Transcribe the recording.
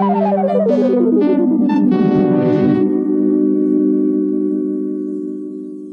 Thank you.